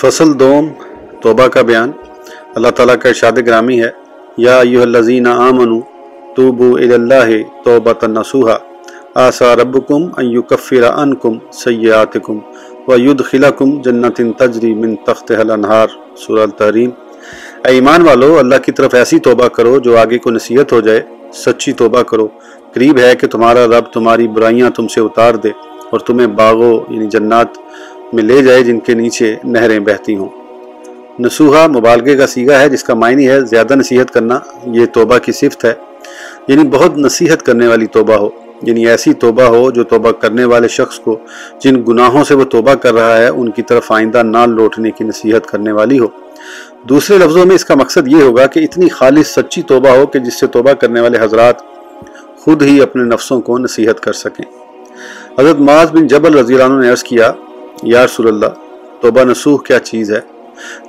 فصل دوم، توبہ کا بیان۔ اللہ تعالیٰ کا ارشاد گرامی ہے، یا ایوہ الذین آمنوا توبو اللہ توبۃ نصوحا۔ آسا ربکم ان یکفر عنکم سیئاتکم ویدخلکم جنت تجری من تخت الانہار۔ سورہ التحریم۔ اے ایمان والو، اللہ کی طرف ایسی توبہ کرو جو آگے کو نصیحت ہو جائے، سچی توبہ کرو۔ قریب ہے کہ تمہارا رب تمہاری برائیاں تم سے اتار دے اور تمہیں باغوں یعنی جنات میں لے جائے جن کے نیچے نہریں بہتی ہوں۔ نصوحہ مبالغے کا سیگا ہے جس کا معنی ہے زیادہ نصیحت کرنا۔ یہ توبہ کی صفت ہے یعنی بہت نصیحت کرنے والی توبہ ہو۔ یعنی ایسی توبہ ہو جو توبہ کرنے والے شخص کو، جن گناہوں سے وہ توبہ کر رہا ہے، ان کی طرف آئندہ نہ لوٹنے کی نصیحت کرنے والی ہو۔ دوسرے لفظوں میں اس کا مقصد یہ ہوگا کہ اتنی خالص سچی توبہ ہو کہ جس سے توبہ کرنے والے حضرات خود ہی اپنے نفسوں کو نصیحت کر سکیں۔ حضرت معاذ بن جبل رضی اللہ عنہ نے عرض کیا یا رسول اللہ، توبہ نسوخ کیا چیز ہے؟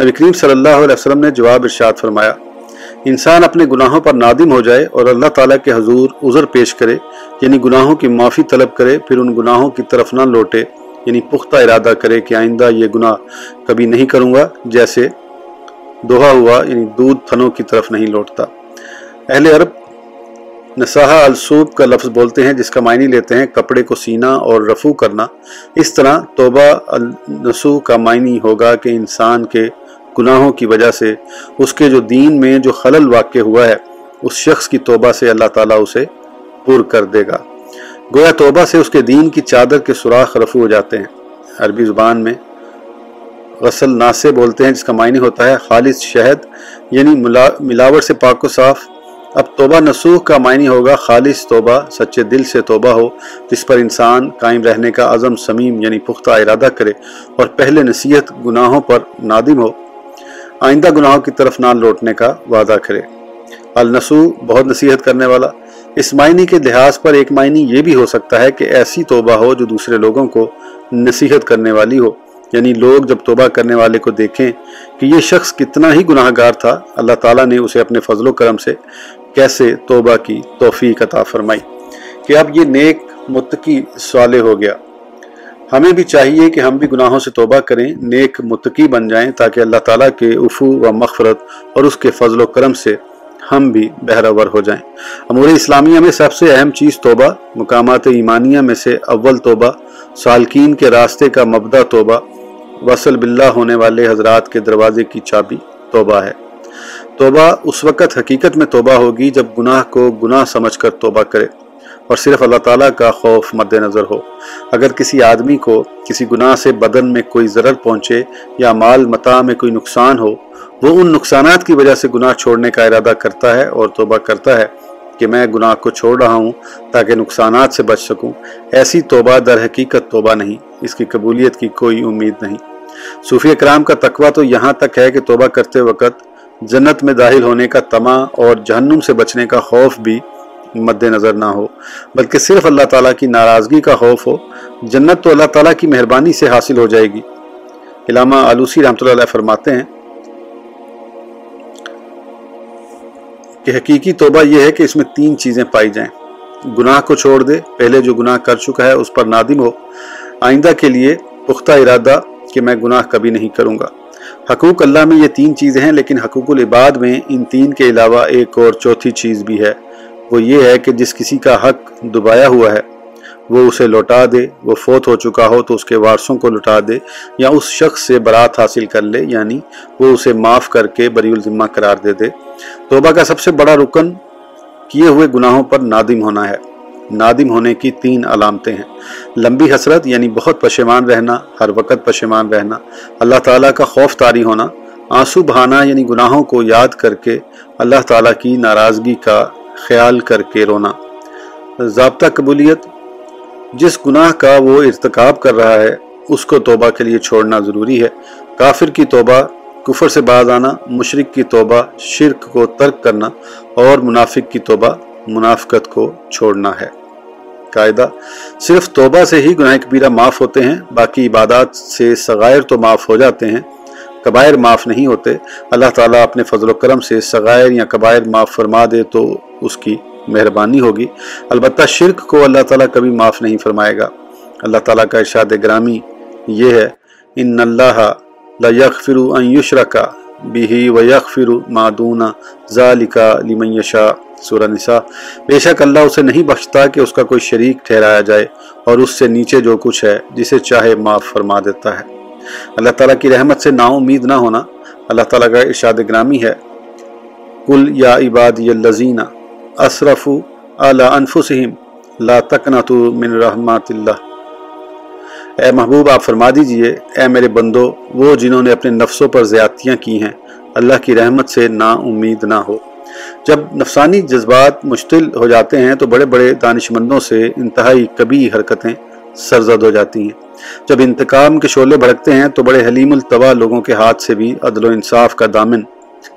نبی کریم صلی اللہ علیہ وسلم نے جواب ارشاد فرمایا، انسان اپنے گناہوں پر نادم ہو جائے اور اللہ تعالیٰ کے حضور عذر پیش کرے یعنی گناہوں کی معافی طلب کرے، پھر ان گناہوں کی طرف نہ لوٹے یعنی پختہ ارادہ کرے کہ آئندہ یہ گناہ کبھی نہیں کروں گا، جیسے دوہا ہوا یعنی دودھ تھنوں کی طرف نہیں لوٹتا۔ اہل عرب نصاحہ الصوب کا لفظ بولتے ہیں، جس کا معنی لیتے ہیں کپڑے کو سینا اور رفو کرنا۔ اس طرح توبہ النسو کا معنی ہوگا کہ انسان کے گناہوں کی وجہ سے اس کے جو دین میں جو خلل واقع ہوا ہے، اس شخص کی توبہ سے اللہ تعالیٰ اسے پر کر دے گا۔ گویا توبہ سے اس کے دین کی چادر کے سوراخ رفو ہو جاتے ہیں۔ عربی زبان میں غسل ناسے بولتے ہیں، جس کا معنی ہوتا ہے خالص شہد یعنی ملاوٹ سے پاک و صاف اب توبہ نسوخ کا معنی ہوگا خالص توبہ، سچے دل سے توبہ ہو، جس پر انسان قائم رہنے کا عزم، سمیم یعنی پختہ ارادہ کرے اور پہلے نصیحت گناہوں پر نادم ہو۔ آئندہ گناہوں کی طرف نہ لوٹنے کا وعدہ کرے۔ النسو بہت نصیحت کرنے والا۔ اس معنی کے لحاظ پر ایک معنی یہ بھی ہو سکتا ہے کہ ایسی توبہ ہو جو دوسرے لوگوں کو نصیحت کرنے والی ہو۔ یعنی لوگ جب توبہ کرنے والے کو دیکھیں کہ یہ شخص کتنا ہی گناہ گار تھا، اللہ تعالیٰ نے اسے اپنے فضل و کرم سے کیسے توبہ کی توفیق عطا فرمائی کہ اب یہ نیک متقی صالح ہو گیا۔ ہمیں بھی چاہیے کہ ہم بھی گناہوں سے توبہ کریں، نیک متقی بن جائیں تاکہ اللہ تعالیٰ کے افو و مغفرت اور اس کے فضل و کرم سے ہم بھی بہرور ہو جائیں۔ امور اسلامیہ میں سب سے اہم چیز توبہ، مقامات ایمانیہ میں سے اول توبہ، سالکین کے راستے کا مبدہ توبہ، وصل باللہ ہونے والے حضرات کے دروازے کی چابی توبہ ہے۔ توبہ اس وقت حقیقت میں توبہ ہوگی جب گناہ کو گناہ سمجھ کر توبہ کرے اور صرف اللہ تعالیٰ کا خوف مد نظر ہو۔ اگر کسی آدمی کو کسی گناہ سے بدن میں کوئی ضرر پہنچے یا مال متا میں کوئی نقصان ہو، وہ ان نقصانات کی وجہ سے گناہ چھوڑنے کا ارادہ کرتا ہے اور توبہ کرتا ہے کہ میں گناہ کو چھوڑ رہا ہوں تاکہ نقصانات سے بچ سکوں۔ ایسی توبہ در حقیقت توبہ نہیں، اس کی قبولیت کی کوئی امید نہیں۔ صوفی اکرام کا تقوی تو یہاں تک ہے کہ توبہ کرتے وقت جنت میں داخل ہونے کا تما اور جہنم سے بچنے کا خوف بھی مد نظر نہ ہو، بلکہ صرف اللہ تعالیٰ کی ناراضگی کا خوف ہو، جنت تو اللہ تعالیٰ کی مہربانی سے حاصل ہو جائے گی۔ علامہ آلوسی رحمۃ اللہ علیہ فرماتے ہیں کہ حقیقی توبہ یہ ہے کہ اس میں تین چیزیں پائی جائیں۔ گناہ کو چھوڑ دے، پہلے جو گناہ کر چکا ہے اس پر نادم ہو۔ آئندہ کے لیے پختہ ارادہ کہ میں گناہ کبھی نہیں کروں گا۔ حقوق اللہ میں یہ تین چیزیں ہیں، لیکن حقوق العباد میں ان تین کے علاوہ ایک اور چوتھی چیز بھی ہے۔ وہ یہ ہے کہ جس کسی کا حق دبایا ہوا ہے، وہ اسے لوٹا دے، وہ فوت ہو چکا ہو تو اس کے وارثوں کو لوٹا دے، یا اس شخص سے برات حاصل کر لے یعنی وہ اسے معاف کر کے بری الذمہ قرار دے دے۔ توبہ کا سب سے بڑا رکن کیے ہوئے گناہوں پر نادم ہونا ہے۔ نادم ہونے کی تین علامتیں ہیں۔ لمبی حسرت یعنی بہت پشیمان رہنا، ہر وقت پشیمان رہنا، اللہ تعالیٰ کا خوف طاری ہونا، آنسو بہانا یعنی گناہوں کو یاد کر کے اللہ تعالیٰ کی ناراضگی کا خیال کر کے رونا۔ ضابطہ قبولیت، جس گناہ کا وہ ارتکاب کر رہا ہے، اس کو توبہ کے لیے چھوڑنا ضروری ہے۔ کافر کی توبہ، کفر سے باز آنا مشرق کی توبہ، شرک کو ترک کرنا اور منافق کی توبہ، منافقت کو چھوڑنا ہے۔ قاعدہ صرف توبہ سے ہی گناہ کبیرہ معاف ہوتے ہیں، باقی عبادات سے صغائر تو معاف ہو جاتے ہیں۔ قبائر معاف نہیں ہوتے۔ اللہ تعالیٰ اپنے فضل و کرم سے صغائر یا قبائر معاف فرما دے تو اس کی مہربانی ہوگی۔ البتہ شرک کو اللہ تعالیٰ کبھی معاف نہیں فرمائے گا۔ اللہ تعالیٰ کا ارشاد گرامی یہ ہے، ان اللہ یکفر یشرکا بھی و یغفر مادون ذالکا لمن سورہ نساء۔ بے شک اللہ اسے نہیں بخشتا کہ اس کا کوئی شریک ٹھہرایا جائے اور اس سے نیچے جو کچھ ہے، جسے چاہے معاف فرما دیتا ہے۔ اللہ تعالیٰ کی رحمت سے نا امید نہ ہونا۔ اللہ تعالیٰ کا ارشاد گرامی ہے۔ کل یا عبادی الزین اصرف اعلی انفسہم لا تکنتو من رحمات اللہ۔ اے محبوب، آپ فرما دیجیے، اے میرے بندو، وہ جنہوں نے اپنے نفسوں پر زیادتیاں کی ہیں، اللہ کی رحمت سے نا امید نہ ہو۔ جب نفسانی جذبات مشتل ہو جاتے ہیں تو بڑے بڑے دانشمندوں سے انتہائی کبھی حرکتیں سرزد ہو جاتی ہیں۔ جب انتقام کے شعلے بھڑکتے ہیں تو بڑے حلیم التوا لوگوں کے ہاتھ سے بھی عدل و انصاف کا دامن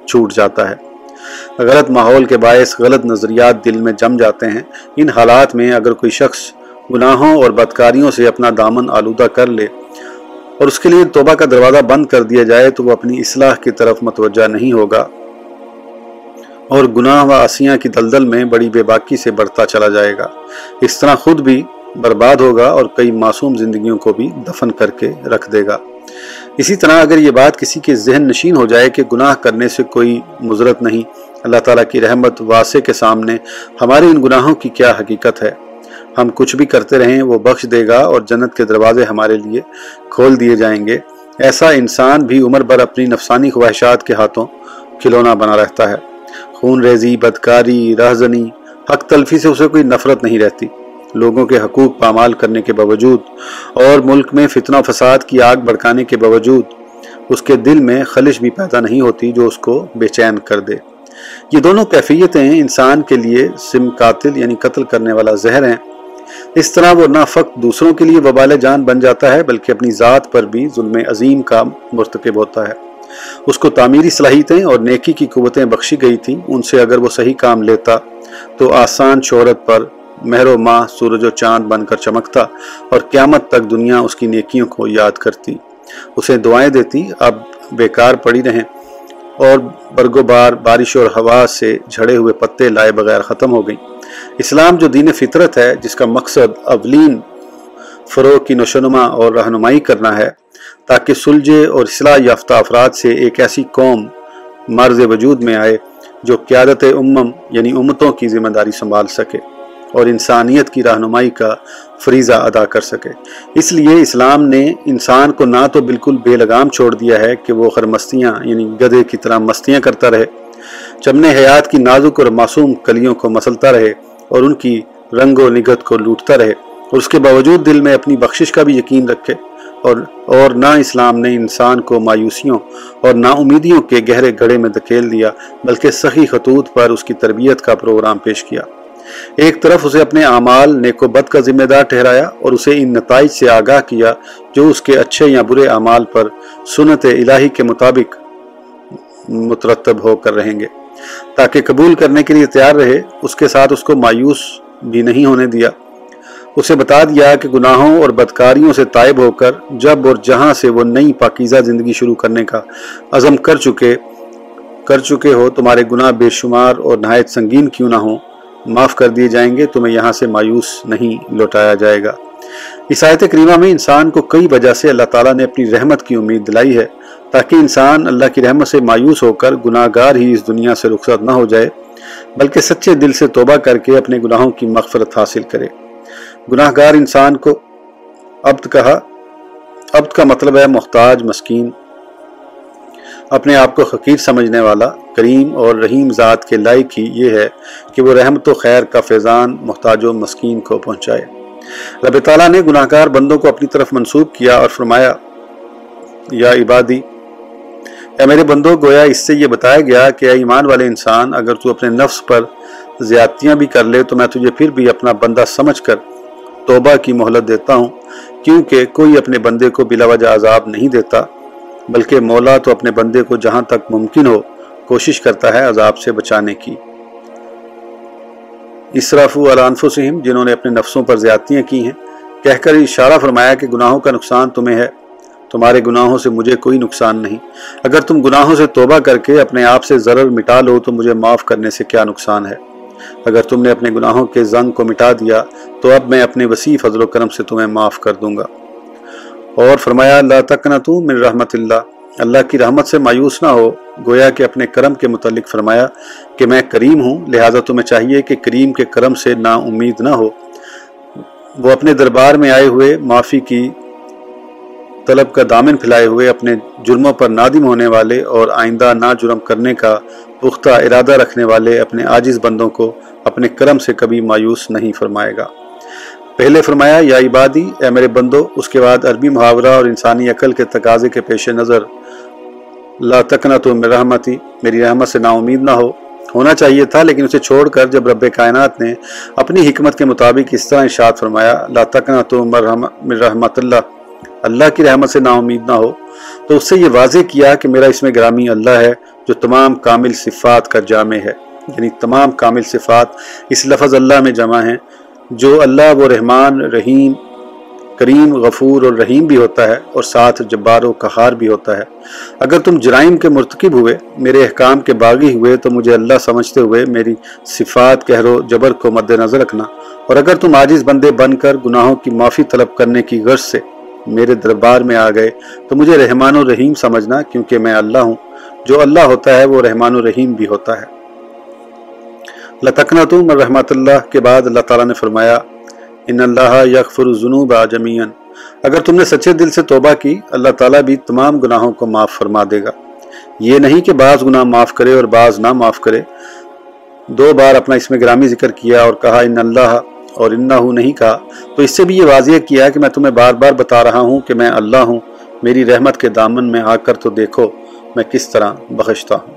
چھوٹ جاتا ہے۔ غلط ماحول کے باعث غلط نظریات دل میں جم جاتے ہیں۔ ان حالات میں اگر کوئی شخص گناہوں اور بدکاریوں سے اپنا دامن آلودہ کر لے اور اس کے لیے توبہ کا دروازہ بند کر دیا جائے تو وہ اپنی اصلاح کی طرف متوجہ نہیں ہوگا۔ اور گناہ و آسیاں کی دلدل میں بڑی بے باکی سے بڑھتا چلا جائے گا۔ اس طرح خود بھی برباد ہوگا اور کئی معصوم زندگیوں کو بھی دفن کر کے رکھ دے گا۔ اسی طرح اگر یہ بات کسی کے ذہن نشین ہو جائے کہ گناہ کرنے سے کوئی مضرت نہیں، اللہ تعالیٰ کی رحمت واسع کے سامنے ہمارے ان گناہوں کی کیا حقیقت ہے؟ ہم کچھ بھی کرتے رہیں وہ بخش دے گا اور جنت کے دروازے ہمارے لیے کھول دیے جائیں گے۔ ایسا انسان بھی عمر بھر اپنی نفسانی خواہشات کے ہاتھوں کھلونا بنا رہتا ہے۔ خون ریزی، بدکاری، رہزنی، حق تلفی سے اسے کوئی نفرت نہیں رہتی۔ لوگوں کے حقوق پامال کرنے کے باوجود اور ملک میں فتنہ فساد کی آگ بڑکانے کے باوجود اس کے دل میں خلش بھی پیدا نہیں ہوتی جو اس کو بے چین کر دے۔ یہ دونوں کیفیتیں انسان کے لیے سم قاتل یعنی قتل کرنے والا زہر ہیں۔ اس طرح وہ نہ فقط دوسروں کے لیے وبال جان بن جاتا ہے، بلکہ اپنی ذات پر بھی ظلم عظیم کا مرتکب ہوتا ہے۔ اس کو تعمیری صلاحیتیں اور نیکی کی قوتیں بخشی گئی تھیں، ان سے اگر وہ صحیح کام لیتا تو آسان شہرت پر مہر و ماہ، سورج و چاند بن کر چمکتا اور قیامت تک دنیا اس کی نیکیوں کو یاد کرتی۔ اسے دعائیں دیتی، اب بیکار پڑی رہیں اور برگو بار بارش اور ہوا سے جھڑے ہوئے پتے لائے بغیر ختم ہو گئیں۔ اسلام جو دین فطرت ہے، جس کا مقصد اولین فروغ کی نشونما اور رہنمائی کرنا ہے تاکہ سلجھے اور اصلاح یافتہ افراد سے ایک ایسی قوم مرض وجود میں آئے جو قیادت امم یعنی امتوں کی ذمہ داری سنبھال سکے اور انسانیت کی رہنمائی کا فریضہ ادا کر سکے۔ اس لیے اسلام نے انسان کو نہ تو بالکل بے لگام چھوڑ دیا ہے کہ وہ خرمستیاں یعنی گدے کی طرح مستیاں کرتا رہے۔ چمنے حیات کی نازک اور معصوم کلیوں کو مسلتا رہے اور ان کی رنگ و نگت کو لوٹتا رہے، اور اس کے باوجود دل میں اپنی بخشش کا بھی یقین رکھے اور اور نہ اسلام نے انسان کو مایوسیوں اور نا امیدیوں کے گہرے گڑھے میں دھکیل دیا، بلکہ صحیح خطوط پر اس کی تربیت کا پروگرام پیش کیا۔ ایک طرف اسے اپنے اعمال نیک و بد کا ذمہ دار ٹھہرایا اور اسے ان نتائج سے آگاہ کیا جو اس کے اچھے یا برے اعمال پر سنت الہی کے مطابق مترتب ہو کر رہیں گے۔ تاکہ قبول کرنے کے لیے تیار رہے، اس کے ساتھ اس کو مایوس بھی نہیں ہونے دیا۔ اسے بتا دیا کہ گناہوں اور بدکاریوں سے طائب ہو کر جب اور جہاں سے وہ نئی پاکیزہ زندگی شروع کرنے کا عزم کر چکے کر چکے ہو، تمہارے گناہ بے شمار اور نہایت سنگین کیوں نہ ہوں۔ معاف کر دیے جائیں گے، تمہیں یہاں سے مایوس نہیں لوٹایا جائے گا۔ اس آیت کریمہ میں انسان کو کئی وجہ سے اللہ تعالیٰ نے اپنی رحمت کی امید دلائی ہے۔ تاکہ انسان اللہ کی رحمت سے مایوس ہو کر گناہ گار ہی اس دنیا سے رخصت نہ ہو جائے، بلکہ سچے دل سے توبہ کر کے اپنے گناہوں کی مغفرت حاصل کرے۔ گناہ گار انسان کو عبد کہا، عبد کا مطلب ہے محتاج، مسکین۔ اپنے آپ کو حقیر سمجھنے والا، کریم اور رحیم ذات کے لائق ہی یہ ہے کہ وہ رحمت و خیر کا فیضان محتاج و مسکین کو پہنچائے۔ رب تعالیٰ نے گناہ گار بندوں کو اپنی طرف منسوب کیا اور فرمایا، یا عبادی، اے میرے بندوں گویا اس سے یہ بتایا گیا کہ اے ایمان والے انسان، اگر تو اپنے نفس پر زیادتیاں بھی کر لے تو میں تجھے پھر بھی اپنا بندہ سمجھ کر توبہ کی مہلت دیتا ہوں، کیونکہ کوئی اپنے بندے کو بلا وجہ عذاب نہیں دیتا، بلکہ مولا تو اپنے بندے کو جہاں تک ممکن ہو کوشش کرتا ہے عذاب سے بچانے کی۔ اسراف الانفسہم جنہوں نے اپنے نفسوں پر زیادتیاں کی ہیں، کہہ کر اشارہ فرمایا کہ گناہوں کا نقصان تمہیں ہے، تمہارے گناہوں سے مجھے کوئی نقصان نہیں۔ اگر تم گناہوں سے توبہ کر کے اپنے آپ سے ضرر مٹا لو تو مجھے معاف کرنے سے کیا نقصان ہے؟ اگر تم نے اپنے گناہوں کے زنگ کو مٹا دیا، تو اب میں اپنے وسیع فضل و کرم سے تمہیں معاف کر دوں گا۔ اور فرمایا اللہ تک نہ من رحمت اللہ۔ اللہ کی رحمت سے مایوس نہ ہو۔ گویا کہ اپنے کرم کے متعلق فرمایا کہ میں کریم ہوں، لہٰذا تمہیں چاہیے کہ کریم کے کرم سے نا امید نہ ہو۔ وہ اپنے دربار میں آئے ہوئے معافی کی طلب کا دامن پھیلائے ہوئے اپنے جرموں پر نادم ہونے والے اور آئندہ نہ جرم کرنے کا پختہ ارادہ رکھنے والے اپنے عاجز بندوں کو اپنے کرم سے کبھی مایوس نہیں فرمائے گا۔ پہلے فرمایا، یا عبادی، اے میرے بندو، اس کے بعد عربی محاورہ اور انسانی عقل کے تقاضے کے پیش نظر۔ لا تکنا تو رحمتی، میری رحمت سے نا امید نہ ہو۔ ہونا چاہیے تھا، لیکن اسے چھوڑ کر جب رب کائنات نے اپنی حکمت کے مطابق اس طرح ارشاد فرمایا، لا تکنا تو رحمت اللہ۔ اللہ کی رحمت سے نا امید نہ ہو، تو اس سے یہ واضح کیا کہ میرا اس میں گرامی اللہ ہے جو تمام کامل صفات کا جامع ہے۔ یعنی تمام کامل صفات اس لفظ اللہ میں جمع ہیں۔ جو اللہ وہ رحمان، رحیم، کریم، غفور اور رحیم بھی ہوتا ہے اور ساتھ جبار و کہار بھی ہوتا ہے۔ اگر تم جرائم کے مرتکب ہوئے، میرے احکام کے باغی ہوئے، تو مجھے اللہ سمجھتے ہوئے میری صفات کہر و جبر کو مد نظر رکھنا۔ اور اگر تم عاجز بندے بن کر گناہوں کی معافی طلب کرنے کی غرض سے میرے دربار میں آ گئے، تو مجھے رحمان و رحیم سمجھنا، کیونکہ میں اللہ ہوں۔ جو اللہ ہوتا ہے، وہ رحمان و رحیم بھی ہوتا ہے۔ لتکنا تم رحمت اللہ کے بعد اللہ تعالیٰ نے فرمایا، ان اللہ یکفر الجنوب جمین اگر تم نے سچے دل سے توبہ کی، اللہ تعالیٰ بھی تمام گناہوں کو معاف فرما دے گا۔ یہ نہیں کہ بعض گناہ معاف کرے اور بعض نہ معاف کرے۔ دو بار اپنا اس میں گرامی ذکر کیا اور کہا، ان اللہ اور انہ نہیں کہا۔ تو اس سے بھی یہ واضح کیا کہ میں تمہیں بار بار بتا رہا ہوں کہ میں اللہ ہوں۔ میری رحمت کے دامن میں آ کر تو دیکھو میں کس طرح بخشتا ہوں۔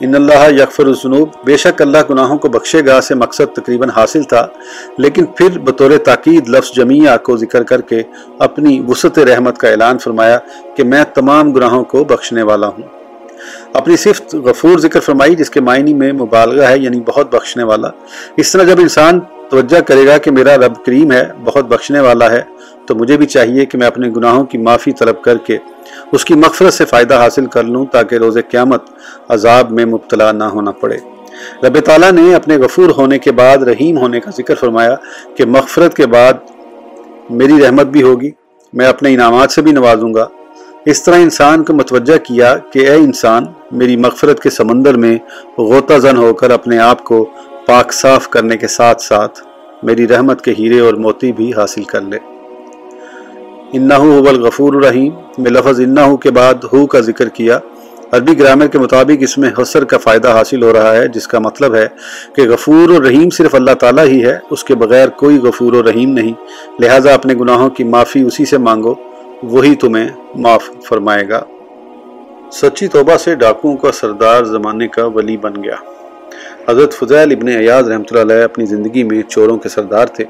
ان اللہ یکفر الجنوب بے شک اللہ گناہوں کو بخشے گا سے مقصد تقریباً حاصل تھا، لیکن پھر بطور تاکید لفظ جمیعہ کو ذکر کر کے اپنی وسط رحمت کا اعلان فرمایا کہ میں تمام گناہوں کو بخشنے والا ہوں۔ اپنی صفت غفور ذکر فرمائی جس کے معنی میں مبالغہ ہے یعنی بہت بخشنے والا۔ اس طرح جب انسان توجہ کرے گا کہ میرا رب کریم ہے، بہت بخشنے والا ہے، تو مجھے بھی چاہیے کہ میں اپنے گناہوں کی معافی طلب کر کے اس کی مغفرت سے فائدہ حاصل کر لوں تاکہ روز قیامت عذاب میں مبتلا نہ ہونا پڑے۔ رب تعالیٰ نے اپنے غفور ہونے کے بعد، رحیم ہونے کا ذکر فرمایا کہ مغفرت کے بعد میری رحمت بھی ہوگی، میں اپنے انعامات سے بھی نوازوں گا۔ اس طرح انسان کو متوجہ کیا کہ اے انسان، میری مغفرت کے سمندر میں غوطہ زن ہو کر اپنے آپ کو پاک صاف کرنے کے ساتھ ساتھ میری رحمت کے ہیرے اور موتی بھی حاصل کر لے۔ انہو هو الغفور الرحیم۔ میں لفظ انہو کے بعد ہو کا ذکر کیا۔ عربی گرامر کے مطابق اس میں حسر کا فائدہ حاصل ہو رہا ہے، جس کا مطلب ہے کہ غفور و رحیم صرف اللہ تعالیٰ ہی ہے، اس کے بغیر کوئی غفور و رحیم نہیں۔ لہٰذا اپنے گناہوں کی معافی اسی سے مانگو۔ وہی تمہیں معاف فرمائے گا۔ سچی توبہ سے ڈاکوؤں کا سردار زمانے کا ولی بن گیا۔ حضرت فضیل ابن ایاز رحمۃ اللہ علیہ اپنی زندگی میں چوروں کے سردار تھے۔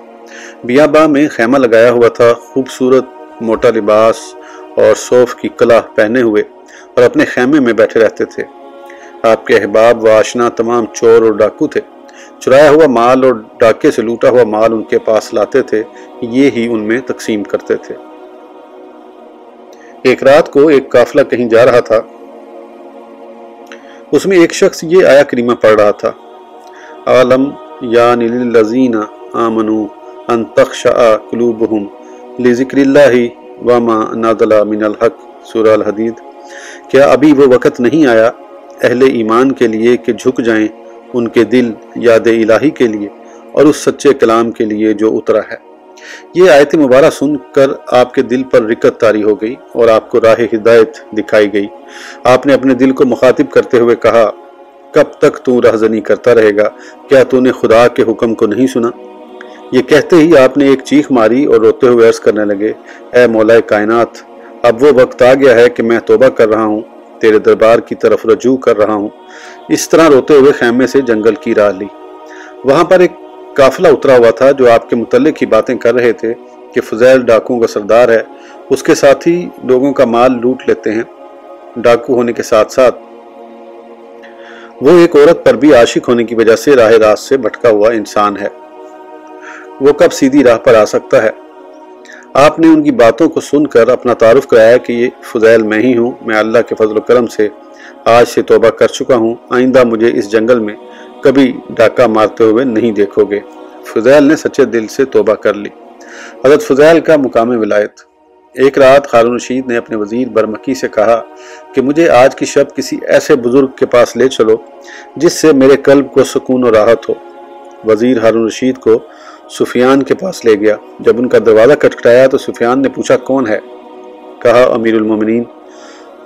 بیابا میں خیمہ لگایا ہوا تھا، خوبصورت موٹا لباس اور صوف کی کلا پہنے ہوئے اور اپنے خیمے میں بیٹھے رہتے تھے۔ آپ کے احباب و آشنا تمام چور اور ڈاکو تھے۔ چرایا ہوا مال اور ڈاکے سے لوٹا ہوا مال ان کے پاس لاتے تھے، یہ ہی ان میں تقسیم کرتے تھے۔ ایک رات کو ایک قافلہ کہیں جا رہا تھا۔ اس میں ایک شخص یہ آیا کریمہ پڑھ رہا تھا۔ عالم یا یعنی للذین آمنو ان تخشع قلوبہم لذکر اللہ وما نادل من الحق سورہ الحدید۔ کیا ابھی وہ وقت نہیں آیا اہل ایمان کے لیے کہ جھک جائیں ان کے دل یاد الہی کے لیے اور اس سچے کلام کے لیے جو اترا ہے؟ یہ آیت مبارہ سن کر آپ کے دل پر رکت تاری ہو گئی اور آپ کو راہ ہدایت دکھائی گئی۔ آپ نے اپنے دل کو مخاطب کرتے ہوئے کہا، کب تک تو رہزنی کرتا رہے گا؟ کیا تو نے خدا کے حکم کو نہیں سنا؟ یہ کہتے ہی آپ نے ایک چیخ ماری اور روتے ہوئے عرض کرنے لگے، اے مولا کائنات، اب وہ وقت آ گیا ہے کہ میں توبہ کر رہا ہوں، تیرے دربار کی طرف رجوع کر رہا ہوں۔ اس طرح روتے ہوئے خیمے سے جنگل کی راہ لی۔ وہاں پر ایک قافلہ اترا ہوا تھا جو آپ کے متعلق ہی باتیں کر رہے تھے کہ فضیل ڈاکوں کا سردار ہے۔ اس کے ساتھ ہی لوگوں کا مال لوٹ لیتے ہیں۔ ڈاکو ہونے کے ساتھ ساتھ وہ ایک عورت پر بھی عاشق ہونے کی وجہ سے راہ راست سے بھٹکا ہوا انسان ہے۔ وہ کب سیدھی راہ پر آ سکتا ہے؟ آپ نے ان کی باتوں کو سن کر اپنا تعارف کرایا کہ یہ فضیل میں ہی ہوں، میں اللہ کے فضل و کرم سے آج سے توبہ کر چکا ہوں۔ آئندہ مجھے اس جنگل میں کبھی ڈاکہ مارتے ہوئے نہیں دیکھو گے۔ فضیل نے سچے دل سے توبہ کر لی۔ حضرت فضیل کا مقام ولایت۔ ایک رات خارون رشید نے اپنے وزیر برمکی سے کہا کہ مجھے آج کی شب کسی ایسے بزرگ کے پاس لے چلو جس سے میرے قلب کو سکون و راحت ہو۔ وزیر ہارون رشید کو سفیان کے پاس لے گیا۔ جب ان کا دروازہ کٹکھٹایا تو سفیان نے پوچھا، کون ہے؟ کہا، امیر المومنین۔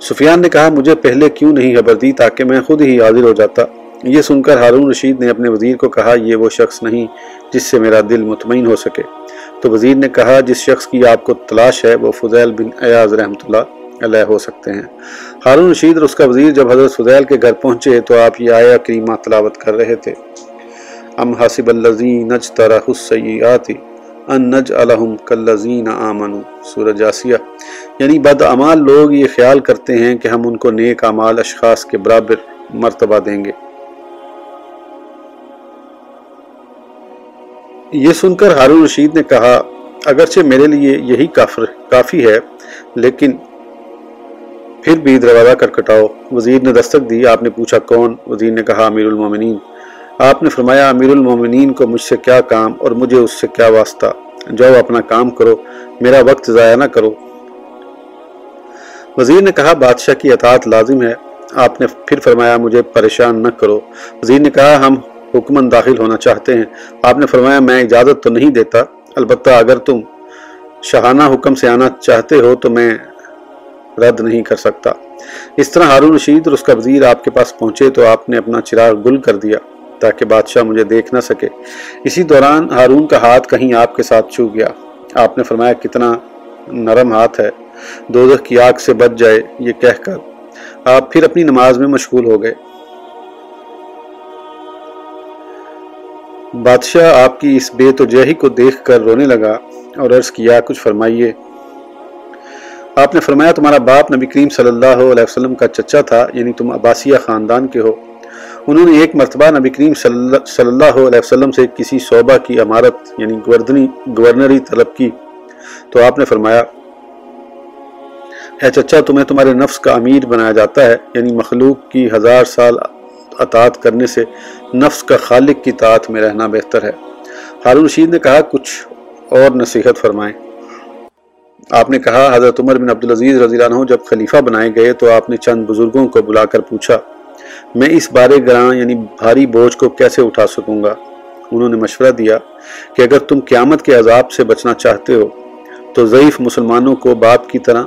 سفیان نے کہا، مجھے پہلے کیوں نہیں خبر دی تاکہ میں خود ہی حاضر ہو جاتا؟ یہ سن کر ہارون رشید نے اپنے وزیر کو کہا، یہ وہ شخص نہیں جس سے میرا دل مطمئن ہو سکے۔ تو وزیر نے کہا، جس شخص کی آپ کو تلاش ہے، وہ فضیل بن ایاز رحمۃ اللہ علیہ ہو سکتے ہیں۔ ہارون رشید اور اس کا وزیر جب حضرت فضیل کے گھر پہنچے تو آپ یہ آیا کریمہ تلاوت کر رہے تھے۔ ام حاسب اللذین نجترہ السیئاتی ان نج الحم کلزین آمن سورج جاسیہ۔ یعنی بدعمال لوگ یہ خیال کرتے ہیں کہ ہم ان کو نیک امال اشخاص کے برابر مرتبہ دیں گے۔ یہ سن کر ہارون رشید نے کہا، اگرچہ میرے لیے یہی کافی ہے، لیکن پھر بھی دروازہ کر کٹاؤ وزیر نے دستک دی، آپ نے پوچھا کون؟ وزیر نے کہا، امیر المومنین۔ آپ نے فرمایا، امیر المومنین کو مجھ سے کیا کام اور مجھے اس سے کیا واسطہ؟ جاؤ اپنا کام کرو، میرا وقت ضائع نہ کرو۔ وزیر نے کہا، بادشاہ کی اطاعت لازم ہے۔ آپ نے پھر فرمایا، مجھے پریشان نہ کرو۔ وزیر نے کہا، ہم حکمن داخل ہونا چاہتے ہیں۔ آپ نے فرمایا، میں اجازت تو نہیں دیتا، البتہ اگر تم شہانہ حکم سے آنا چاہتے ہو تو میں رد نہیں کر سکتا۔ اس طرح ہارون رشید اور اس کا وزیر آپ کے پاس پہنچے تو آپ نے اپنا چراغ گل کر دیا تاکہ بادشاہ مجھے دیکھ نہ سکے۔ اسی دوران ہارون کا ہاتھ کہیں آپ کے ساتھ چھو گیا۔ آپ نے فرمایا، کتنا نرم ہاتھ ہے۔ دوزخ کی آگ سے بچ جائے، یہ کہہ کر آپ پھر اپنی نماز میں مشغول ہو گئے۔ بادشاہ آپ کی اس بے تو جہی کو دیکھ کر رونے لگا اور عرض کیا، کچھ فرمائیے۔ آپ نے فرمایا، تمہارا باپ نبی کریم صلی اللہ علیہ وسلم کا چچا تھا یعنی تم عباسیہ خاندان کے ہو۔ انہوں نے ایک مرتبہ نبی کریم صلی اللہ علیہ وسلم سے کسی صوبہ کی عمارت یعنی گورنری طلب کی۔ تو آپ نے فرمایا، اے چچا، تمہیں تمہارے نفس کا امیر بنایا جاتا ہے یعنی مخلوق کی ہزار سال اطاعت کرنے سے نفس کا خالق کی طاعت میں رہنا بہتر ہے۔ ہارون رشید نے کہا، کچھ اور نصیحت فرمائیں۔ آپ نے کہا، حضرت عمر بن عبدالعزیز رضی اللہ عنہ جب خلیفہ بنائے گئے تو آپ نے چند بزرگوں کو بلا کر پوچھا، میں اس بارے گراں یعنی بھاری بوجھ کو کیسے اٹھا سکوں گا؟ انہوں نے مشورہ دیا کہ اگر تم قیامت کے عذاب سے بچنا چاہتے ہو تو ضعیف مسلمانوں کو باپ کی طرح،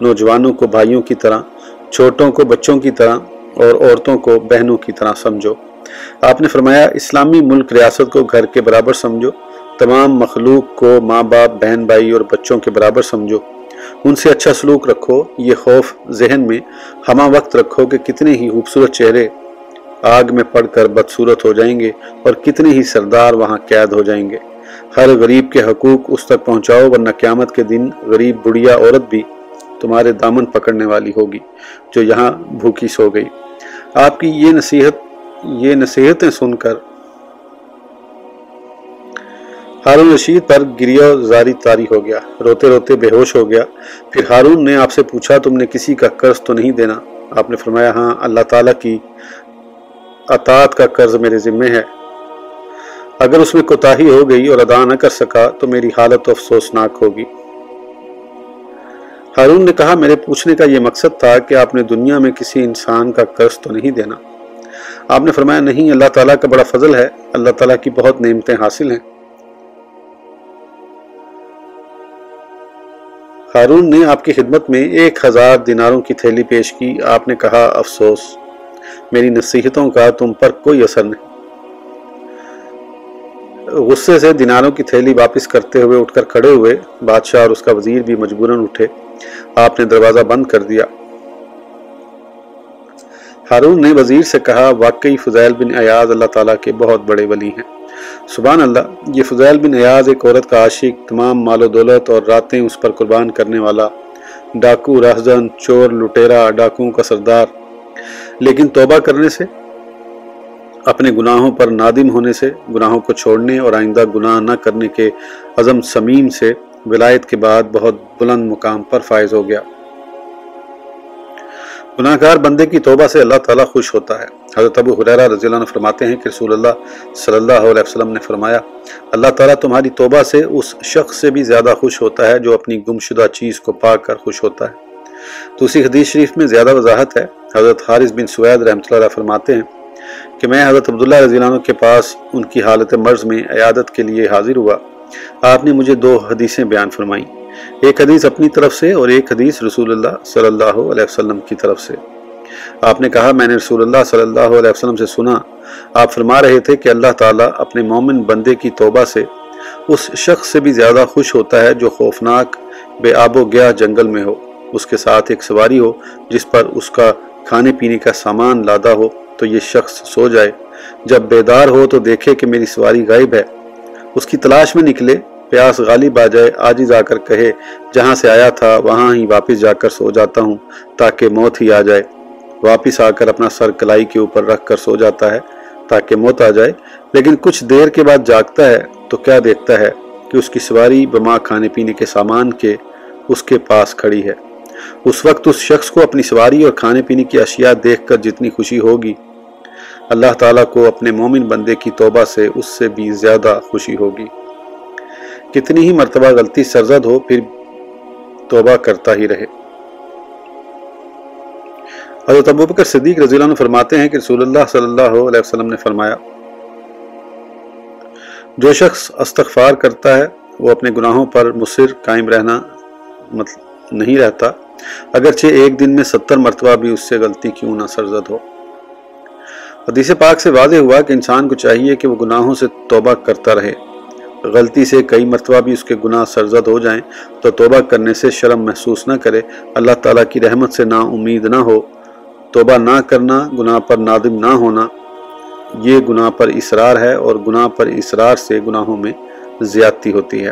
نوجوانوں کو بھائیوں کی طرح، چھوٹوں کو بچوں کی طرح اور عورتوں کو بہنوں کی طرح سمجھو۔ آپ نے فرمایا، اسلامی ملک ریاست کو گھر کے برابر سمجھو، تمام مخلوق کو ماں باپ، بہن بھائی اور بچوں کے برابر سمجھو۔ ان سے اچھا سلوک رکھو، یہ خوف ذہن میں ہما وقت رکھو کہ کتنے ہی خوبصورت چہرے آگ میں پڑھ کر بدصورت ہو جائیں گے اور کتنے ہی سردار وہاں قید ہو جائیں گے۔ ہر غریب کے حقوق اس تک پہنچاؤ، ورنہ قیامت کے دن غریب بڑھیا عورت بھی تمہارے دامن پکڑنے والی ہوگی جو یہاں بھوکی سو گئی۔ آپ کی یہ نصیحت یہ نصیحتیں سن کر ہارون رشید پر گریا زاری تاری ہو گیا۔ روتے روتے بے ہوش ہو گیا۔ پھر ہارون نے آپ سے پوچھا، تم نے کسی کا قرض تو نہیں دینا؟ آپ نے فرمایا ہاں اللہ تعالیٰ کی اطاعت کا قرض میرے ذمے ہے۔ اگر اس میں کوتاہی ہو گئی اور ادا نہ کر سکا، تو میری حالت افسوسناک ہوگی۔ ہارون نے کہا، میرے پوچھنے کا یہ مقصد تھا کہ آپ نے دنیا میں کسی انسان کا قرض تو نہیں دینا۔ آپ نے فرمایا نہیں، اللہ تعالیٰ کا بڑا فضل ہے۔ اللہ تعالیٰ کی بہت نعمتیں حاصل ہیں۔ ہارون نے آپ کی خدمت میں ایک ہزار دیناروں کی تھیلی پیش کی۔ آپ نے کہا، افسوس، میری نصیحتوں کا تم پر کوئی اثر نہیں۔ غصے سے دیناروں کی تھیلی واپس کرتے ہوئے اٹھ کر کھڑے ہوئے، بادشاہ اور اس کا وزیر بھی مجبوراً اٹھے۔ آپ نے دروازہ بند کر دیا۔ ہارون نے وزیر سے کہا، واقعی فضیل بن ایاز اللہ تعالیٰ کے بہت بڑے ولی ہیں۔ سبحان اللہ، یہ فضیل بن ایاز ایک عورت کا عاشق، تمام مال و دولت اور راتیں اس پر قربان کرنے والا۔ ڈاکو، رہزن، چور، لٹیرا ڈاکو کا سردار۔ لیکن توبہ کرنے سے، اپنے گناہوں پر نادم ہونے سے، گناہوں کو چھوڑنے اور آئندہ گناہ نہ کرنے کے عزم سمیم سے، ولایت کے بعد بہت بلند مقام پر فائز ہو گیا۔ گناہ گار بندے کی توبہ سے اللہ تعالیٰ خوش ہوتا ہے۔ حضرت ابو حریرہ رضی اللہ عنہ فرماتے ہیں کہ رسول اللہ صلی اللہ علیہ وسلم نے فرمایا، اللہ تعالیٰ تمہاری توبہ سے اس شخص سے بھی زیادہ خوش ہوتا ہے جو اپنی گمشدہ چیز کو پا کر خوش ہوتا ہے۔ تو اسی حدیث شریف میں زیادہ وضاحت ہے۔ حضرت حارث بن سوید رحمۃ اللہ علیہ فرماتے ہیں کہ میں حضرت عبداللہ رضی اللہ عنہ کے پاس ان کی حالت مرض میں عیادت کے لیے حاضر ہوا۔ آپ نے مجھے دو حدیثیں بیان فرمائیں۔ ایک حدیث اپنی طرف سے اور ایک حدیث رسول اللہ صلی اللہ علیہ وسلم کی طرف سے۔ آپ نے کہا، میں نے رسول اللہ صلی اللہ علیہ وسلم سے سنا، آپ فرما رہے تھے کہ اللہ تعالیٰ اپنے مومن بندے کی توبہ سے اس شخص سے بھی زیادہ خوش ہوتا ہے جو خوفناک، بے آب و گیا جنگل میں ہو۔ اس کے ساتھ ایک سواری ہو جس پر اس کا کھانے پینے کا سامان لادا ہو تو یہ شخص سو جائے۔ جب بیدار ہو تو دیکھے کہ میری سواری غائب ہے۔ اس کی تلاش میں نکلے پیاس غالب آ جائے آج جا کر کہے، جہاں سے آیا تھا، وہاں ہی واپس جا کر سو جاتا ہوں، تاکہ موت ہی آ جائے۔ واپس آ کر اپنا سر کلائی کے اوپر رکھ کر سو جاتا ہے، تاکہ موت آ جائے۔ لیکن کچھ دیر کے بعد جاگتا ہے، تو کیا دیکھتا ہے کہ اس کی سواری بما کھانے پینے کے سامان کے اس کے پاس کھڑی ہے۔ اس وقت اس شخص کو اپنی سواری اور کھانے پینے کی اشیاء دیکھ کر جتنی خوشی ہوگی، اللہ تعالیٰ کو اپنے مومن بندے کی توبہ سے اس سے بھی زیادہ خوشی ہوگی۔ کتنی ہی مرتبہ غلطی سرزد ہو، پھر توبہ کرتا ہی رہے۔ حضرت ابو بکر صدیق رضی اللہ عنہ فرماتے ہیں کہ رسول اللہ صلی اللہ علیہ وسلم نے فرمایا، جو شخص استغفار کرتا ہے، وہ اپنے گناہوں پر مصر قائم رہنا نہیں رہتا۔ اگرچہ ایک دن میں ستر مرتبہ بھی اس سے غلطی کیوں نہ سرزد ہو۔ حدیث پاک سے واضح ہوا کہ انسان کو چاہیے کہ وہ گناہوں سے توبہ کرتا رہے۔ غلطی سے کئی مرتبہ بھی اس کے گناہ سرزد ہو جائیں تو توبہ کرنے سے شرم محسوس نہ کرے۔ اللہ تعالیٰ کی رحمت سے نا امید نہ ہو۔ توبہ نہ کرنا گناہ پر نادم نہ ہونا، یہ گناہ پر اصرار ہے اور گناہ پر اصرار سے گناہوں میں زیادتی ہوتی ہے۔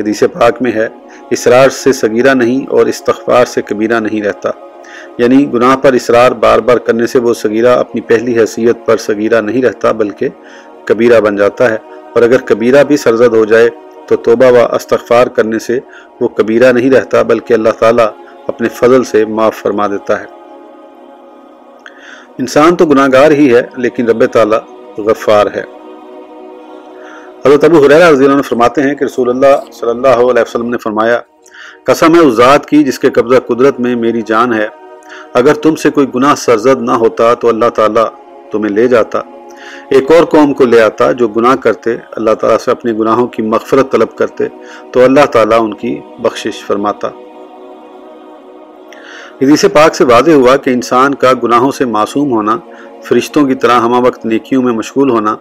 حدیث پاک میں ہے اصرار سے صغیرہ نہیں اور استغفار سے کبیرہ نہیں رہتا۔ یعنی گناہ پر اصرار بار بار کرنے سے وہ صغیرہ اپنی پہلی حیثیت پر صغیرہ نہیں رہتا، بلکہ کبیرہ بن جاتا ہے۔ اور اگر کبیرہ بھی سرزد ہو جائے تو توبہ و استغفار کرنے سے وہ کبیرہ نہیں رہتا، بلکہ اللہ تعالیٰ اپنے فضل سے معاف فرما دیتا ہے۔ انسان تو گناہ گار ہی ہے، لیکن رب تعالیٰ غفار ہے۔ حضرت ابو حریرہ رضی اللہ عنہ فرماتے ہیں کہ رسول اللہ صلی اللہ علیہ وسلم نے فرمایا، قسم ہے اس ذات کی جس کے قبضہ قدرت میں میری جان ہے۔ اگر تم سے کوئی گناہ سرزد نہ ہوتا تو اللہ تعالیٰ تمہیں لے جاتا۔ ایک اور قوم کو لے آتا جو گناہ کرتے، اللہ تعالیٰ سے اپنے گناہوں کی مغفرت طلب کرتے، تو اللہ تعالیٰ ان کی بخشش فرماتا۔ حدیث پاک سے واضح ہوا کہ انسان کا گناہوں سے معصوم ہونا، فرشتوں کی طرح ہمہ وقت نیکیوں میں مشغول ہونا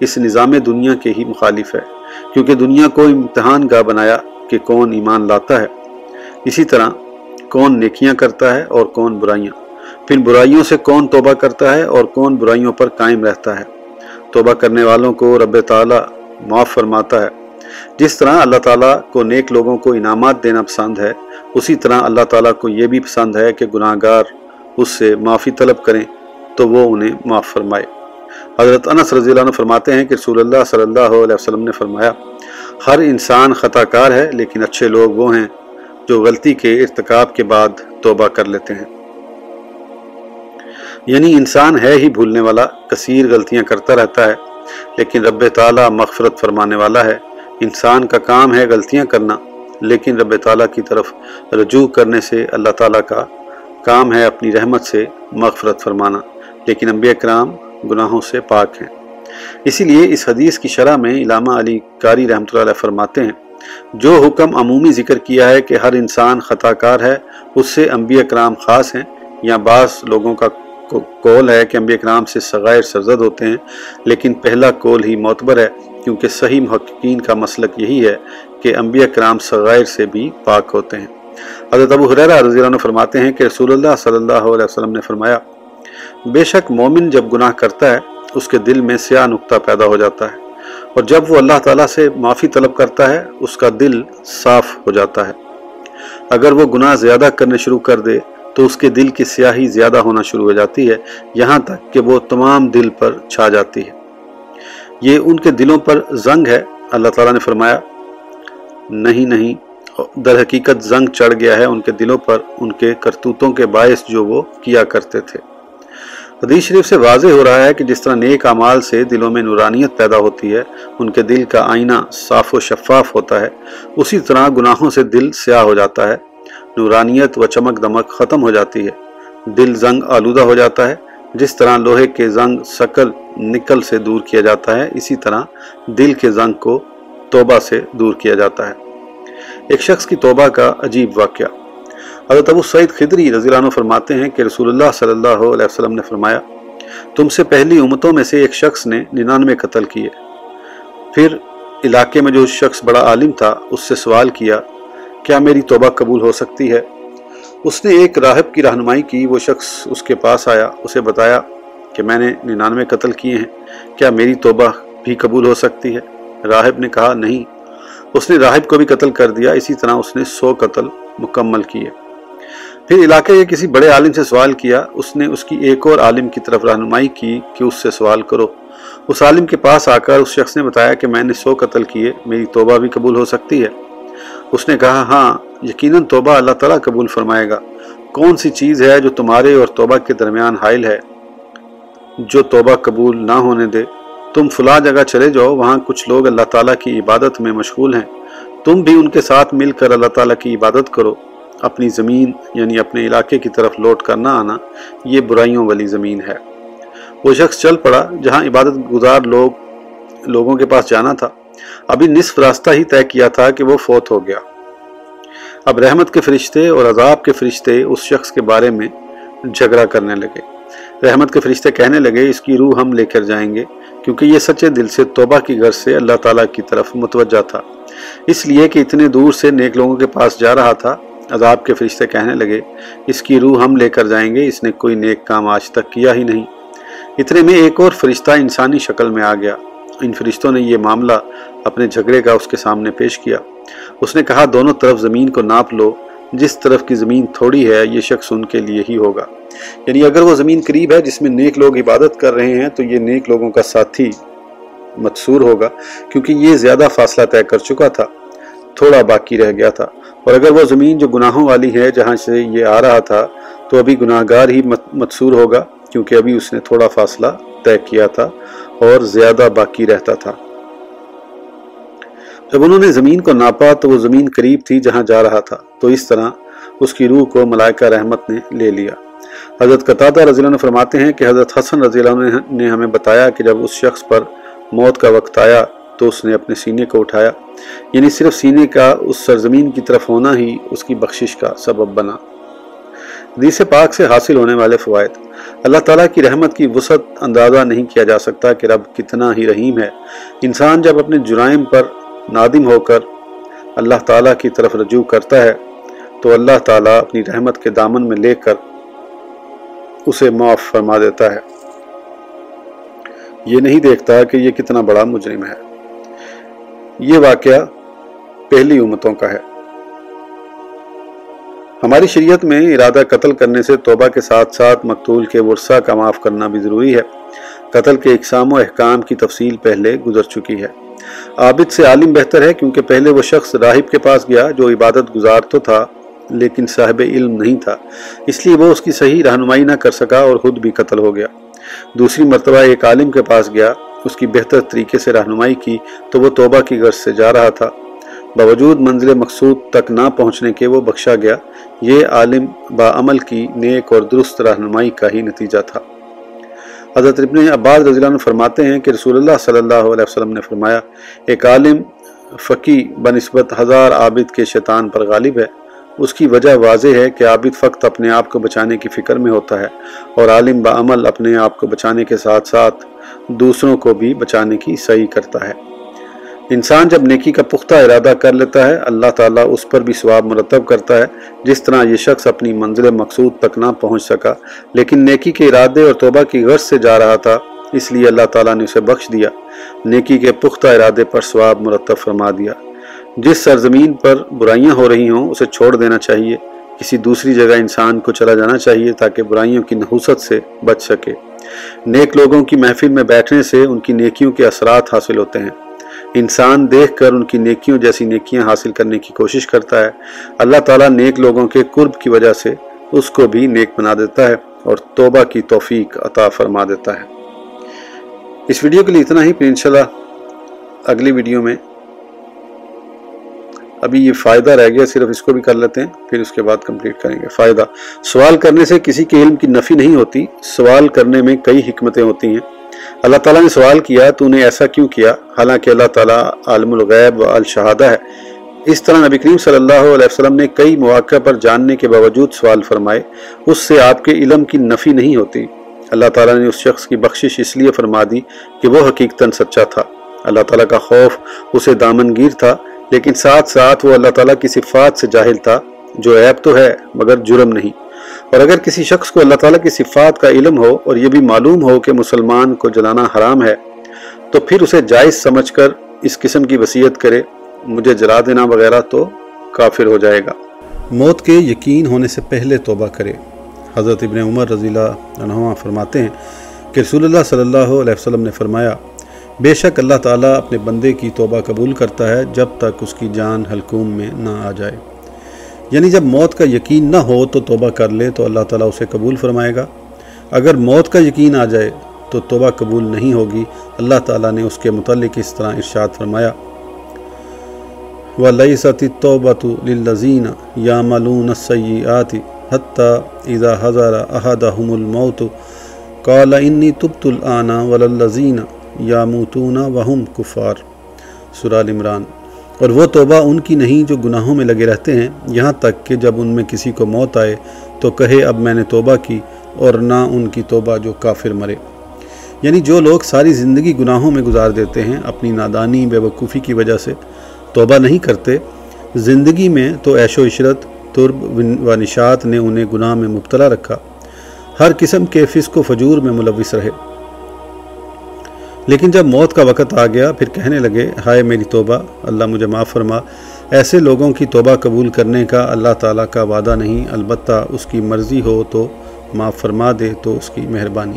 اس نظام دنیا کے ہی مخالف ہے، کیونکہ دنیا کو امتحان گاہ بنایا کہ کون ایمان لاتا ہے۔ اسی طرح کون نیکیاں کرتا ہے اور کون برائیاں۔ پھر برائیوں سے کون توبہ کرتا ہے اور کون برائیوں پر قائم رہتا ہے۔ توبہ کرنے والوں کو رب تعالیٰ معاف فرماتا ہے۔ جس طرح اللہ تعالیٰ کو نیک لوگوں کو انعامات دینا پسند ہے، اسی طرح اللہ تعالیٰ کو یہ بھی پسند ہے کہ گناہ گار اس سے معافی طلب کریں، تو وہ انہیں معاف فرمائے۔ حضرت انس رضی اللہ عنہ فرماتے ہیں کہ رسول اللہ صلی اللہ علیہ وسلم نے فرمایا، ہر انسان خطا کار ہے، لیکن اچھے لوگ وہ ہیں جو غلطی کے ارتکاب کے بعد توبہ کر لیتے ہیں۔ یعنی انسان ہے ہی بھولنے والا، کثیر غلطیاں کرتا رہتا ہے، لیکن رب تعالیٰ مغفرت فرمانے والا ہے۔ انسان کا کام ہے غلطیاں کرنا، لیکن رب تعالیٰ کی طرف رجوع کرنے سے اللہ تعالیٰ کا کام ہے اپنی رحمت سے مغفرت فرمانا۔ لیکن انبیاء کرام گناہوں سے پاک ہیں۔ اسی لیے اس حدیث کی شرح میں علامہ علی قاری رحمۃ اللہ علیہ فرماتے ہیں، جو حکم عمومی ذکر کیا ہے کہ ہر انسان خطا کار ہے، اس سے انبیاء کرام خاص ہیں، یا بعض لوگوں کا کول ہے کہ انبیاء کرام سے سغائر سرزد ہوتے ہیں، لیکن پہلا کول ہی معتبر ہے، کیونکہ صحیح محققین کا مسلک یہی ہے کہ انبیاء کرام سغائر سے بھی پاک ہوتے ہیں۔ حضرت ابو حریرہ رضی اللہ عنہ فرماتے ہیں کہ رسول اللہ صلی اللہ علیہ وسلم نے فرمایا، بے شک مومن جب گناہ کرتا ہے، اس کے دل میں سیاہ نقطہ پیدا ہو جاتا ہے، اور جب وہ اللہ تعالیٰ سے معافی طلب کرتا ہے، اس کا دل صاف ہو جاتا ہے۔ اگر وہ گناہ زیادہ کرنے شروع کر دے تو اس کے دل کی سیاہی زیادہ ہونا شروع ہو جاتی ہے، یہاں تک کہ وہ تمام دل پر چھا جاتی ہے۔ یہ ان کے دلوں پر زنگ ہے، اللہ تعالیٰ نے فرمایا، نہیں نہیں، در حقیقت زنگ چڑھ گیا ہے ان کے دلوں پر، ان کے کرتوتوں کے باعث جو وہ کیا کرتے تھے۔ حدیث شریف سے واضح ہو رہا ہے کہ جس طرح نیک اعمال سے دلوں میں نورانیت پیدا ہوتی ہے، ان کے دل کا آئینہ صاف و شفاف ہوتا ہے۔ اسی طرح گناہوں سے دل سیاہ ہو جاتا ہے۔ نورانیت و چمک دمک ختم ہو جاتی ہے۔ دل زنگ آلودہ ہو جاتا ہے۔ جس طرح لوہے کے زنگ سکل نکل سے دور کیا جاتا ہے، اسی طرح دل کے زنگ کو توبہ سے دور کیا جاتا ہے۔ ایک شخص کی توبہ کا عجیب واقعہ۔ حضرت ابو سعید خدری رضی اللہ عنہ فرماتے ہیں کہ رسول اللہ صلی اللہ علیہ وسلم نے فرمایا، تم سے پہلی امتوں میں سے ایک شخص نے ننانوے قتل کیے۔ پھر علاقے میں جو شخص بڑا عالم تھا، اس سے سوال کیا کیا میری توبہ قبول ہو سکتی ہے؟ اس نے ایک راہب کی رہنمائی کی، وہ شخص اس کے پاس آیا، اسے بتایا کہ میں نے ننانوے قتل کیے ہیں، کیا میری توبہ بھی قبول ہو سکتی ہے؟ راہب نے کہا، نہیں۔ اس نے راہب کو بھی قتل کر دیا، اسی طرح اس نے سو قتل مکمل کیے۔ پھر علاقے کے کسی بڑے عالم سے سوال کیا، اس نے اس کی ایک اور عالم کی طرف رہنمائی کی کہ اس سے سوال کرو۔ اس عالم کے پاس آ کر اس شخص نے بتایا کہ میں نے سو قتل کیے، میری توبہ بھی قبول ہو سکتی ہے۔ اس نے کہا ہاں یقیناً توبہ اللہ تعالیٰ قبول فرمائے گا۔ کون سی چیز ہے جو تمہارے اور توبہ کے درمیان حائل ہے؟ جو توبہ قبول نہ ہونے دے۔ تم فلاں جگہ چلے جاؤ، وہاں کچھ لوگ اللہ تعالیٰ کی عبادت میں مشغول ہیں۔ تم بھی ان کے ساتھ مل کر اللہ تعالیٰ کی عبادت کرو۔ اپنی زمین یعنی اپنے علاقے کی طرف لوٹ کر نہ آنا، یہ برائیوں والی زمین ہے۔ وہ شخص چل پڑا، جہاں عبادت گزار لوگ، لوگوں کے پاس جانا تھا۔ ابھی نصف راستہ ہی طے کیا تھا کہ وہ فوت ہو گیا۔ اب رحمت کے فرشتے اور عذاب کے فرشتے اس شخص کے بارے میں جھگڑا کرنے لگے۔ رحمت کے فرشتے کہنے لگے، اس کی روح ہم لے کر جائیں گے، کیونکہ یہ سچے دل سے توبہ کی غرض سے اللہ تعالیٰ کی طرف متوجہ تھا۔ اس لیے کہ اتنے دور سے نیک لوگوں کے پاس جا رہا تھا، عذاب کے فرشتے کہنے لگے، اس کی روح ہم لے کر جائیں گے، اس نے کوئی نیک کام آج تک کیا ہی نہیں۔ اتنے میں ایک اور فرشتہ انسانی شکل میں آ گیا۔ ان فرشتوں نے یہ معاملہ اپنے جھگڑے کا اس کے سامنے پیش کیا۔ اس نے کہا، دونوں طرف زمین کو ناپ لو، جس طرف کی زمین تھوڑی ہے، یہ شخص ان کے لیے ہی ہوگا۔ یعنی اگر وہ زمین قریب ہے، جس میں نیک لوگ عبادت کر رہے ہیں، تو یہ نیک لوگوں کا ساتھی متصور ہوگا، کیونکہ یہ زیادہ فاصلہ طے کر چکا تھا، تھوڑا باقی رہ گیا تھا۔ اور اگر وہ زمین جو گناہوں والی ہے، جہاں سے یہ آ رہا تھا، تو ابھی گناہ گار ہی متصور ہوگا۔ کیونکہ ابھی اس نے تھوڑا فاصلہ طے کیا تھا اور زیادہ باقی رہتا تھا۔ جب انہوں نے زمین کو ناپا تو وہ زمین قریب تھی جہاں جا رہا تھا۔ تو اس طرح اس کی روح کو ملائکہ رحمت نے لے لیا۔ حضرت قطادہ رضی اللہ عنہ فرماتے ہیں کہ حضرت حسن رضی اللہ عنہ نے ہمیں بتایا کہ جب اس شخص پر موت کا وقت آیا تو اس نے اپنے سینے کو اٹھایا۔ یعنی صرف سینے کا اس سرزمین کی طرف ہونا ہی اس کی بخشش کا سبب بنا۔ حدیث پاک سے حاصل ہونے والے فوائد۔ اللہ تعالیٰ کی رحمت کی وسعت اندازہ نہیں کیا جا سکتا کہ رب کتنا ہی رحیم ہے۔ انسان جب اپنے جرائم پر نادم ہو کر اللہ تعالیٰ کی طرف رجوع کرتا ہے، تو اللہ تعالیٰ اپنی رحمت کے دامن میں لے کر اسے معاف فرما دیتا ہے۔ یہ نہیں دیکھتا کہ یہ کتنا بڑا مجرم ہے۔ یہ واقعہ پہلی امتوں کا ہے۔ ہماری شریعت میں ارادہ قتل کرنے سے توبہ کے ساتھ ساتھ مقتول کے ورثہ کا معاف کرنا بھی ضروری ہے۔ قتل کے اقسام و احکام کی تفصیل پہلے گزر چکی ہے۔ عابد سے عالم بہتر ہے کیونکہ پہلے وہ شخص راہب کے پاس گیا جو عبادت گزار تو تھا، لیکن صاحب علم نہیں تھا۔ اس لیے وہ اس کی صحیح رہنمائی نہ کر سکا اور خود بھی قتل ہو گیا۔ دوسری مرتبہ ایک عالم کے پاس گیا، اس کی بہتر طریقے سے رہنمائی کی تو وہ توبہ کی غرض سے جا رہا تھا۔ باوجود منزل مقصود تک نہ پہنچنے کے وہ بخشا گیا۔ یہ عالم با عمل کی نیک اور درست رہنمائی کا ہی نتیجہ تھا۔ حضرت ابن عباد رضی اللہ عنہ فرماتے ہیں کہ رسول اللہ صلی اللہ علیہ وسلم نے فرمایا، ایک عالم فقی بنسبت ہزار عابد کے شیطان پر غالب ہے۔ اس کی وجہ واضح ہے کہ عابد فقط اپنے آپ کو بچانے کی فکر میں ہوتا ہے اور عالم بعمل اپنے آپ کو بچانے کے ساتھ ساتھ دوسروں کو بھی بچانے کی صحیح کرتا ہے۔ انسان جب نیکی کا پختہ ارادہ کر لیتا ہے، اللہ تعالیٰ اس پر بھی ثواب مرتب کرتا ہے، جس طرح یہ شخص اپنی منزل مقصود تک نہ پہنچ سکا۔ لیکن نیکی کے ارادے اور توبہ کی غرض سے جا رہا تھا، اس لیے اللہ تعالیٰ نے اسے بخش دیا۔ نیکی کے پختہ ارادے پر ثواب مرتب فرما دیا۔ جس سرزمین پر برائیاں ہو رہی ہوں، اسے چھوڑ دینا چاہیے۔ کسی دوسری جگہ انسان کو چلا جانا چاہیے تاکہ برائیوں کی نحوست سے بچ سکے۔ نیک لوگوں کی محفل میں بیٹھنے سے ان کی نیکیوں کے اثرات حاصل ہوتے ہیں۔ انسان دیکھ کر ان کی نیکیوں جیسی نیکیاں حاصل کرنے کی کوشش کرتا ہے۔ اللہ تعالیٰ نیک لوگوں کے قرب کی وجہ سے اس کو بھی نیک بنا دیتا ہے اور توبہ کی توفیق عطا فرما دیتا ہے۔ اس ویڈیو کے لیے اتنا ہی۔ پھر انشاءاللہ اگلی ویڈیو میں ابھی یہ فائدہ رہ گیا، صرف اس کو بھی کر لیتے ہیں، پھر اس کے بعد کمپلیٹ کریں گے۔ فائدہ سوال کرنے سے کسی کے علم کی نفی نہیں ہوتی۔ سوال کرنے میں کئی حکمتیں ہوتی ہیں۔ اللہ تعالیٰ نے سوال کیا، تو انہیں ایسا کیوں کیا؟ حالانکہ اللہ تعالیٰ عالم الغیب و الشہادہ ہے۔ اس طرح نبی کریم صلی اللہ علیہ وسلم نے کئی مواقع پر جاننے کے باوجود سوال فرمائے۔ اس سے آپ کے علم کی نفی نہیں ہوتی۔ اللہ تعالیٰ نے اس شخص کی بخشش اس لیے فرما دی کہ وہ حقیقتاً سچا تھا۔ اللہ تعالیٰ کا خوف اسے دامنگیر تھا، لیکن ساتھ ساتھ وہ اللہ تعالیٰ کی صفات سے جاہل تھا۔ جو عیب تو ہے، مگر جرم نہیں۔ اور اگر کسی شخص کو اللہ تعالیٰ کی صفات کا علم ہو اور یہ بھی معلوم ہو کہ مسلمان کو جلانا حرام ہے، تو پھر اسے جائز سمجھ کر اس قسم کی وصیت کرے۔ مجھے جلا دینا وغیرہ تو کافر ہو جائے گا۔ موت کے یقین ہونے سے پہلے توبہ کرے۔ حضرت ابن عمر رضی اللہ عنہ فرماتے ہیں کہ رسول اللہ صلی اللہ علیہ وسلم نے فرمایا، بے شک اللہ تعالیٰ اپنے بندے کی توبہ قبول کرتا ہے جب تک اس کی جان حلقوم میں نہ آ جائے۔ یعنی جب موت کا یقین نہ ہو تو توبہ کر لے تو اللہ تعالیٰ اسے قبول فرمائے گا۔ اگر موت کا یقین آ جائے تو توبہ قبول نہیں ہوگی۔ اللہ تعالیٰ نے اس کے متعلق اس طرح ارشاد فرمایا۔ وَلَيْسَتِ التَّوْبَةُ لِلَّذِينَ يَعْمَلُونَ السَّيِّئَاتِ حَتَّى إِذَا حَضَرَ أَحَدَهُمُ الْمَوْتُ قَالَ إِنِّي تُبْتُ الْآنَ وَلَلَّذِينَ يَمُوتُونَ وَهُمْ كُفَّارٌ۔ سورہ عمران اور وہ توبہ ان کی نہیں جو گناہوں میں لگے رہتے ہیں۔ یہاں تک کہ جب ان میں کسی کو موت آئے تو کہے، اب میں نے توبہ کی اور نہ ان کی توبہ جو کافر مرے۔ یعنی جو لوگ ساری زندگی گناہوں میں گزار دیتے ہیں، اپنی نادانی، بے وقوفی کی وجہ سے توبہ نہیں کرتے، زندگی میں تو عیش و عشرت، ترب و نشات نے انہیں گناہ میں مبتلا رکھا۔ ہر قسم کے فسق و فجور میں ملوث رہے۔ لیکن جب موت کا وقت آ گیا، پھر کہنے لگے، ہائے میری توبہ، اللہ مجھے معاف فرما۔ ایسے لوگوں کی توبہ قبول کرنے کا اللہ تعالیٰ کا وعدہ نہیں، البتہ اس کی مرضی ہو تو معاف فرما دے تو اس کی مہربانی۔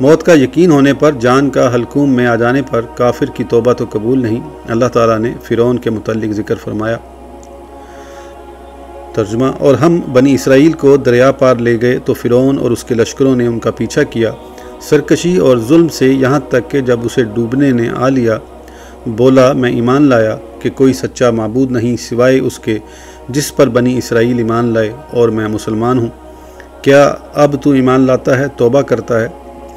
موت کا یقین ہونے پر، جان کا حلقوم میں آ جانے پر کافر کی توبہ تو قبول نہیں۔ اللہ تعالیٰ نے فرعون کے متعلق ذکر فرمایا۔ ترجمہ، اور ہم بنی اسرائیل کو دریا پار لے گئے تو فرعون اور اس کے لشکروں نے ان کا پیچھا کیا۔ سرکشی اور ظلم سے یہاں تک کہ جب اسے ڈوبنے نے آ لیا، بولا، میں ایمان لایا کہ کوئی سچا معبود نہیں سوائے اس کے، جس پر بنی اسرائیل ایمان لائے اور میں مسلمان ہوں۔ کیا اب تو ایمان لاتا ہے، توبہ کرتا ہے،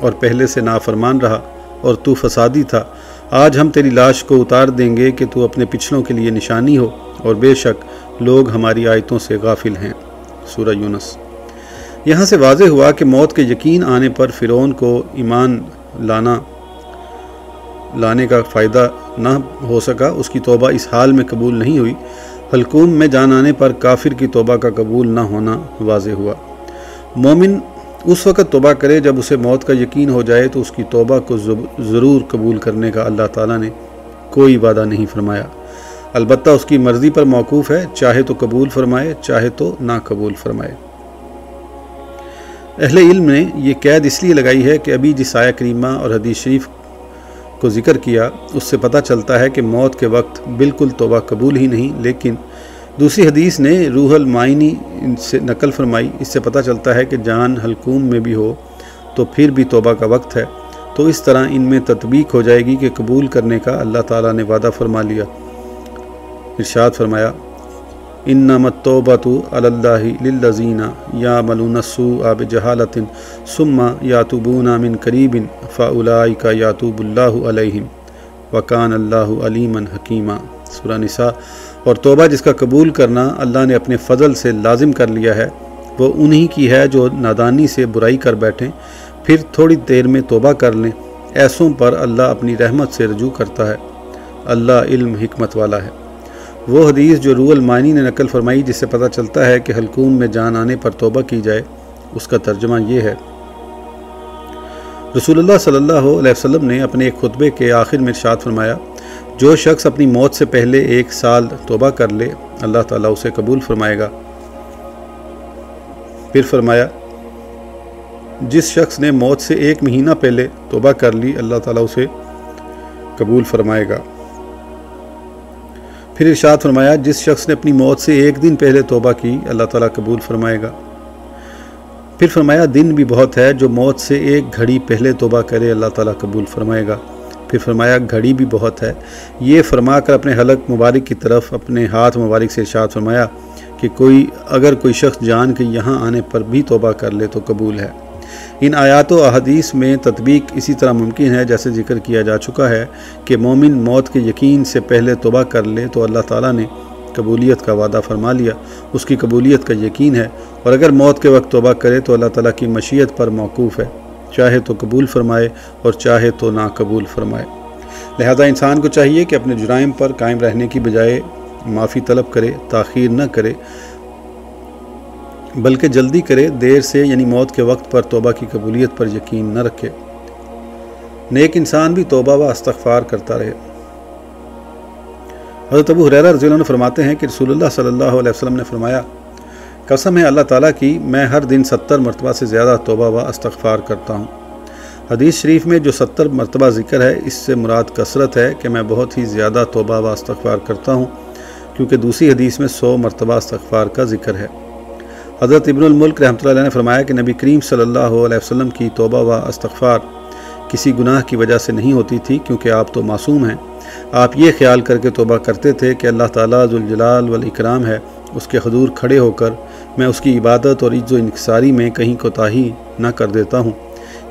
اور پہلے سے نافرمان رہا اور تو فسادی تھا۔ آج ہم تیری لاش کو اتار دیں گے کہ تو اپنے پچھلوں کے لیے نشانی ہو، اور بے شک لوگ ہماری آیتوں سے غافل ہیں۔ سورہ یونس۔ یہاں سے واضح ہوا کہ موت کے یقین آنے پر فرعون کو ایمان لانا، لانے کا فائدہ نہ ہو سکا۔ اس کی توبہ اس حال میں قبول نہیں ہوئی۔ حلقوم میں جان آنے پر کافر کی توبہ کا قبول نہ ہونا واضح ہوا۔ مومن اس وقت توبہ کرے جب اسے موت کا یقین ہو جائے تو اس کی توبہ کو ضرور قبول کرنے کا اللہ تعالیٰ نے کوئی وعدہ نہیں فرمایا۔ البتہ اس کی مرضی پر موقوف ہے، چاہے تو قبول فرمائے، چاہے تو نہ قبول فرمائے۔ اہل علم نے یہ قید اس لیے لگائی ہے کہ ابھی جس آیہ کریمہ اور حدیث شریف کو ذکر کیا، اس سے پتہ چلتا ہے کہ موت کے وقت بالکل توبہ قبول ہی نہیں، لیکن دوسری حدیث نے روح المائنی سے نقل فرمائی، اس سے پتہ چلتا ہے کہ جان حلقوم میں بھی ہو تو پھر بھی توبہ کا وقت ہے۔ تو اس طرح ان میں تطبیق ہو جائے گی کہ قبول کرنے کا اللہ تعالیٰ نے وعدہ فرما لیا۔ ارشاد فرمایا انما التوبۃ علی اللہ للذین یعملون السوء بجہالۃ ثم یاتوبون من قریب فاولئک یاتوب اللہ علیہم وکان اللہ علیما حکیما سورہ نساء اور توبہ جس کا قبول کرنا اللہ نے اپنے فضل سے لازم کر لیا ہے وہ انہی کی ہے جو نادانی سے برائی کر بیٹھیں پھر تھوڑی دیر میں توبہ کر لیں ایسوں پر اللہ اپنی رحمت سے رجوع کرتا ہے اللہ علم حکمت والا ہے وہ حدیث جو روح المانی نے نقل فرمائی جس سے پتہ چلتا ہے کہ حلقون میں جان آنے پر توبہ کی جائے، اس کا ترجمہ یہ ہے۔ رسول اللہ صلی اللہ علیہ وسلم نے اپنے ایک خطبے کے آخر میں ارشاد فرمایا، جو شخص اپنی موت سے پہلے ایک سال توبہ کر لے، اللہ تعالیٰ اسے قبول فرمائے گا۔ پھر فرمایا، جس شخص نے موت سے ایک مہینہ پہلے توبہ کر لی، اللہ تعالیٰ اسے قبول فرمائے گا۔ پھر ارشاد فرمایا، جس شخص نے اپنی موت سے ایک دن پہلے توبہ کی، اللہ تعالیٰ قبول فرمائے گا۔ پھر فرمایا، دن بھی بہت ہے، جو موت سے ایک گھڑی پہلے توبہ کرے، اللہ تعالیٰ قبول فرمائے گا۔ پھر فرمایا، گھڑی بھی بہت ہے۔ یہ فرما کر اپنے حلق مبارک کی طرف اپنے ہاتھ مبارک سے ارشاد فرمایا کہ کوئی، اگر کوئی شخص جان کے یہاں آنے پر بھی توبہ کر لے تو قبول ہے۔ ان آیات و احادیث میں تطبیق اسی طرح ممکن ہے جیسے ذکر کیا جا چکا ہے کہ مومن موت کے یقین سے پہلے توبہ کر لے تو اللہ تعالیٰ نے قبولیت کا وعدہ فرما لیا۔ اس کی قبولیت کا یقین ہے اور اگر موت کے وقت توبہ کرے تو اللہ تعالیٰ کی مشیت پر موقوف ہے۔ چاہے تو قبول فرمائے اور چاہے تو نا قبول فرمائے۔ لہذا انسان کو چاہیے کہ اپنے جرائم پر قائم رہنے کی بجائے معافی طلب کرے، تاخیر نہ کرے۔ بلکہ جلدی کرے، دیر سے یعنی موت کے وقت پر توبہ کی قبولیت پر یقین نہ رکھے۔ نیک انسان بھی توبہ و استغفار کرتا رہے۔ حضرت ابو حریرہ رضی اللہ عنہ فرماتے ہیں کہ رسول اللہ صلی اللہ علیہ وسلم نے فرمایا، قسم ہے اللہ تعالیٰ کی، میں ہر دن ستر مرتبہ سے زیادہ توبہ و استغفار کرتا ہوں۔ حدیث شریف میں جو ستر مرتبہ ذکر ہے، اس سے مراد کثرت ہے کہ میں بہت ہی زیادہ توبہ و استغفار کرتا ہوں، کیونکہ دوسری حدیث میں سو مرتبہ استغفار کا ذکر ہے۔ حضرت ابن الملک رحمۃ اللہ علیہ نے فرمایا کہ نبی کریم صلی اللہ علیہ وسلم کی توبہ و استغفار کسی گناہ کی وجہ سے نہیں ہوتی تھی کیونکہ آپ تو معصوم ہیں۔ آپ یہ خیال کر کے توبہ کرتے تھے کہ اللہ تعالیٰ ذوالجلال والاکرام ہے۔ اس کے حضور کھڑے ہو کر میں اس کی عبادت اور عز و انکساری میں کہیں کوتاہی نہ کر دیتا ہوں۔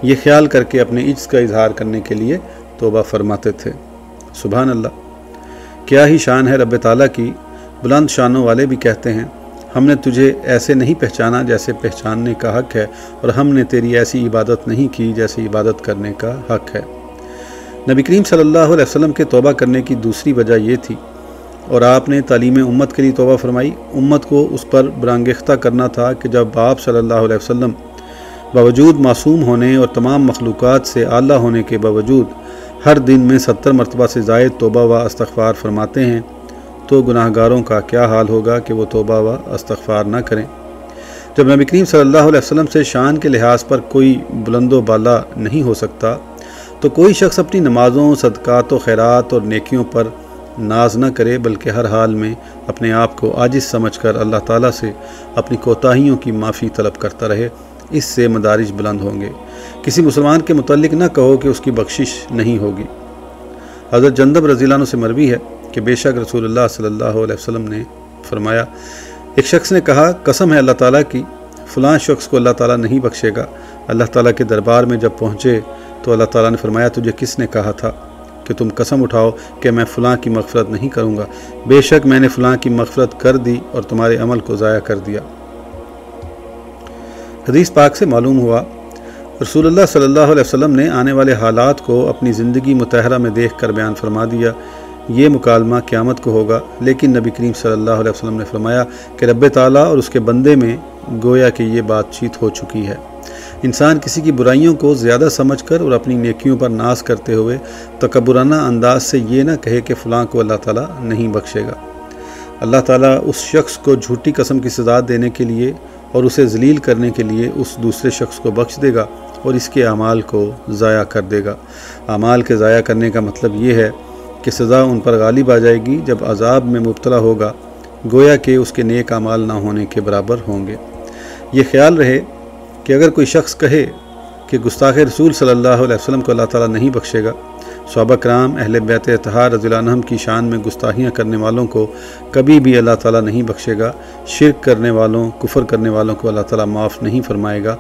یہ خیال کر کے اپنے عز کا اظہار کرنے کے لیے توبہ فرماتے تھے۔ سبحان اللہ۔ کیا ہی شان ہے رب تعالیٰ کی۔ بلند شانوں والے بھی کہتے ہیں۔ ہم نے تجھے ایسے نہیں پہچانا جیسے پہچاننے کا حق ہے، اور ہم نے تیری ایسی عبادت نہیں کی جیسے عبادت کرنے کا حق ہے۔ نبی کریم صلی اللہ علیہ وسلم کے توبہ کرنے کی دوسری وجہ یہ تھی، اور آپ نے تعلیم امت کے لیے توبہ فرمائی۔ امت کو اس پر برانگختہ کرنا تھا کہ جب آپ صلی اللہ علیہ وسلم باوجود معصوم ہونے اور تمام مخلوقات سے اعلیٰ ہونے کے باوجود ہر دن میں ستر مرتبہ سے زائد توبہ و استغفار فرماتے ہیں تو گناہ گاروں کا کیا حال ہوگا کہ وہ توبہ و استغفار نہ کریں؟ جب نبی کریم صلی اللہ علیہ وسلم سے شان کے لحاظ پر کوئی بلند و بالا نہیں ہو سکتا، تو کوئی شخص اپنی نمازوں، صدقات و خیرات اور نیکیوں پر ناز نہ کرے، بلکہ ہر حال میں اپنے آپ کو عاجز سمجھ کر اللہ تعالیٰ سے اپنی کوتاہیوں کی معافی طلب کرتا رہے، اس سے مدارج بلند ہوں گے۔ کسی مسلمان کے متعلق نہ کہو کہ اس کی بخشش نہیں ہوگی۔ حضرت جندب رضی اللہ عنہ سے مروی ہے۔ کہ بے شک رسول اللہ صلی اللہ علیہ وسلم نے فرمایا، ایک شخص نے کہا، قسم ہے اللہ تعالیٰ کی، فلاں شخص کو اللہ تعالیٰ نہیں بخشے گا۔ اللہ تعالیٰ کے دربار میں جب پہنچے تو اللہ تعالیٰ نے فرمایا، تجھے کس نے کہا تھا کہ تم قسم اٹھاؤ کہ میں فلاں کی مغفرت نہیں کروں گا؟ بے شک میں نے فلاں کی مغفرت کر دی اور تمہارے عمل کو ضائع کر دیا۔ حدیث پاک سے معلوم ہوا، رسول اللہ صلی اللہ علیہ وسلم نے آنے والے حالات کو اپنی زندگی متحرہ میں دیکھ کر بیان فرما دیا۔ یہ مکالمہ قیامت کو ہوگا۔ لیکن نبی کریم صلی اللہ علیہ وسلم نے فرمایا کہ رب تعالیٰ اور اس کے بندے میں گویا کہ یہ بات چیت ہو چکی ہے۔ انسان کسی کی برائیوں کو زیادہ سمجھ کر اور اپنی نیکیوں پر ناز کرتے ہوئے تکبرانہ انداز سے یہ نہ کہے کہ فلاں کو اللہ تعالیٰ نہیں بخشے گا۔ اللہ تعالیٰ اس شخص کو جھوٹی قسم کی سزا دینے کے لیے اور اسے ذلیل کرنے کے لیے اس دوسرے شخص کو بخش دے گا اور اس کے اعمال کو ضائع کر دے گا۔ اعمال کے ضائع کرنے کا مطلب یہ ہے کہ سزا ان پر غالب آ جائے گی جب عذاب میں مبتلا ہوگا، گویا کہ اس کے نیک اعمال نہ ہونے کے برابر ہوں گے۔ یہ خیال رہے کہ اگر کوئی شخص کہے کہ گستاخ رسول صلی اللہ علیہ وسلم کو اللہ تعالیٰ نہیں بخشے گا، صحابہ کرام، اہل بیت اتحار رضی اللہ عنہم کی شان میں گستاخیاں کرنے والوں کو کبھی بھی اللہ تعالیٰ نہیں بخشے گا، شرک کرنے والوں، کفر کرنے والوں کو اللہ تعالیٰ معاف نہیں فرمائے گا۔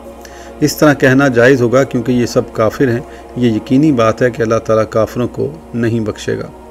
اس طرح کہنا جائز ہوگا کیونکہ یہ سب کافر ہیں۔ یہ یقینی بات ہے کہ اللہ تعالیٰ کافروں کو نہیں بخشے گا۔